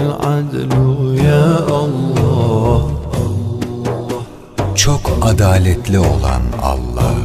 العدل يا الله Çok adaletli olan Allah.